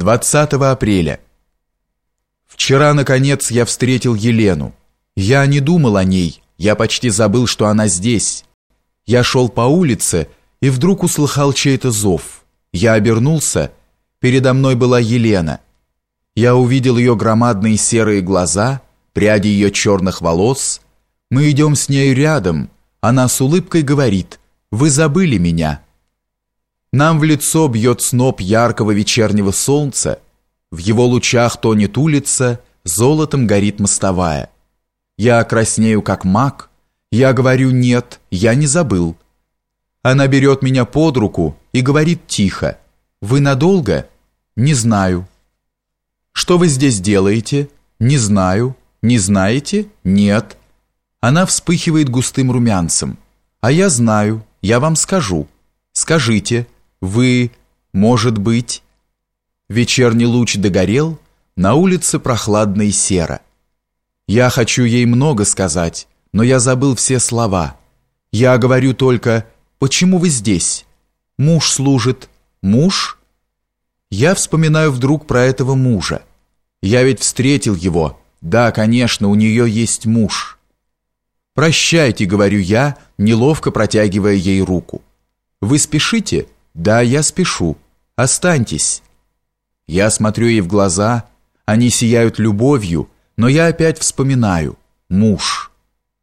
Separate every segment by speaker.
Speaker 1: 20 апреля. Вчера, наконец, я встретил Елену. Я не думал о ней, я почти забыл, что она здесь. Я шел по улице и вдруг услыхал чей-то зов. Я обернулся, передо мной была Елена. Я увидел ее громадные серые глаза, пряди ее черных волос. Мы идем с ней рядом, она с улыбкой говорит «Вы забыли меня». Нам в лицо бьет сноп яркого вечернего солнца, в его лучах тонет улица, золотом горит мостовая. Я краснею, как маг, я говорю «нет», я не забыл. Она берет меня под руку и говорит тихо «Вы надолго?» «Не знаю». «Что вы здесь делаете?» «Не знаю». «Не знаете?» «Нет». Она вспыхивает густым румянцем. «А я знаю, я вам скажу». «Скажите». Вы, может быть...» Вечерний луч догорел, на улице прохладно и серо. Я хочу ей много сказать, но я забыл все слова. Я говорю только «Почему вы здесь?» «Муж служит». «Муж?» Я вспоминаю вдруг про этого мужа. Я ведь встретил его. Да, конечно, у нее есть муж. «Прощайте», — говорю я, неловко протягивая ей руку. «Вы спешите?» «Да, я спешу. Останьтесь». Я смотрю ей в глаза, они сияют любовью, но я опять вспоминаю. Муж.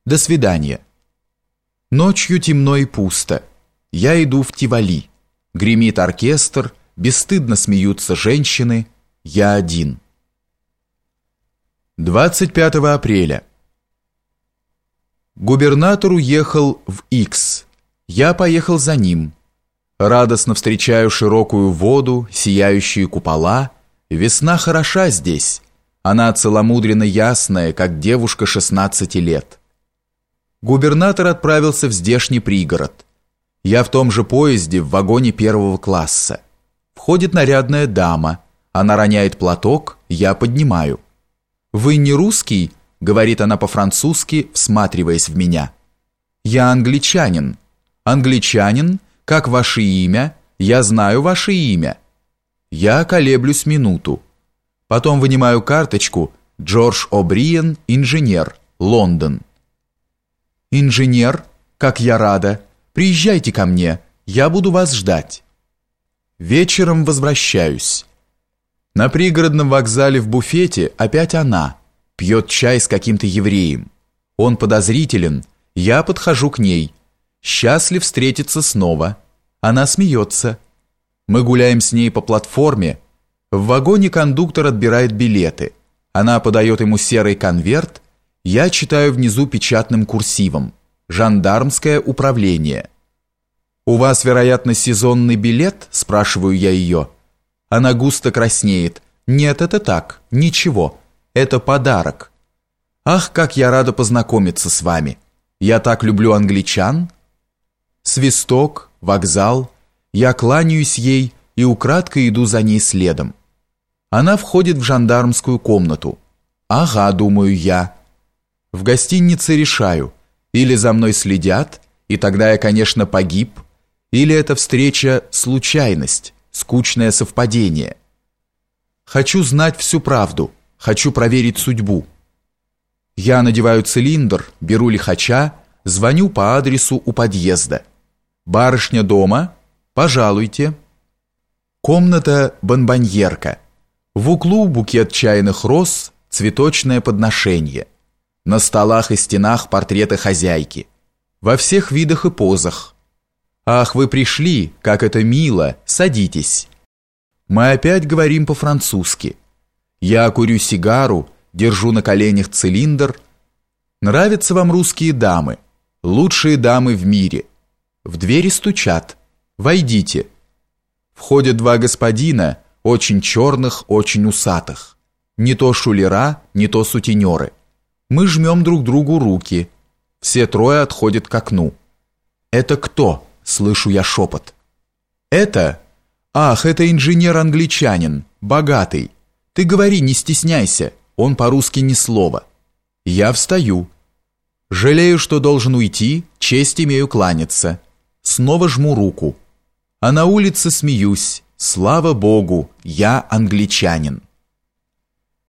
Speaker 1: До свидания. Ночью темно и пусто. Я иду в Тивали. Гремит оркестр, бесстыдно смеются женщины. Я один. 25 апреля. Губернатор уехал в Икс. Я поехал за ним. Радостно встречаю широкую воду, сияющие купола. Весна хороша здесь. Она целомудренно ясная, как девушка 16 лет. Губернатор отправился в здешний пригород. Я в том же поезде, в вагоне первого класса. Входит нарядная дама. Она роняет платок, я поднимаю. «Вы не русский?» — говорит она по-французски, всматриваясь в меня. «Я англичанин». «Англичанин?» Как ваше имя? Я знаю ваше имя. Я колеблюсь минуту. Потом вынимаю карточку Джордж О'Бриен, инженер, Лондон. Инженер, как я рада. Приезжайте ко мне, я буду вас ждать. Вечером возвращаюсь. На пригородном вокзале в буфете опять она. Пьет чай с каким-то евреем. Он подозрителен. Я подхожу к ней. Счастлив встретиться снова. Она смеется. Мы гуляем с ней по платформе. В вагоне кондуктор отбирает билеты. Она подает ему серый конверт. Я читаю внизу печатным курсивом. «Жандармское управление». «У вас, вероятно, сезонный билет?» – спрашиваю я ее. Она густо краснеет. «Нет, это так. Ничего. Это подарок». «Ах, как я рада познакомиться с вами! Я так люблю англичан!» Свисток, вокзал. Я кланяюсь ей и украдкой иду за ней следом. Она входит в жандармскую комнату. Ага, думаю я. В гостинице решаю. Или за мной следят, и тогда я, конечно, погиб, или эта встреча – случайность, скучное совпадение. Хочу знать всю правду, хочу проверить судьбу. Я надеваю цилиндр, беру лихача, звоню по адресу у подъезда. «Барышня дома? Пожалуйте». Комната бонбоньерка. В углу букет чайных роз, цветочное подношение. На столах и стенах портреты хозяйки. Во всех видах и позах. «Ах, вы пришли, как это мило, садитесь». Мы опять говорим по-французски. Я курю сигару, держу на коленях цилиндр. Нравятся вам русские дамы? Лучшие дамы в мире – в двери стучат. «Войдите». Входят два господина, очень черных, очень усатых. Не то шулера, не то сутенеры. Мы жмем друг другу руки. Все трое отходят к окну. «Это кто?» – слышу я шепот. «Это? Ах, это инженер-англичанин, богатый. Ты говори, не стесняйся, он по-русски ни слова». Я встаю. Жалею, что должен уйти, честь имею кланяться снова жму руку. А на улице смеюсь. Слава Богу, я англичанин.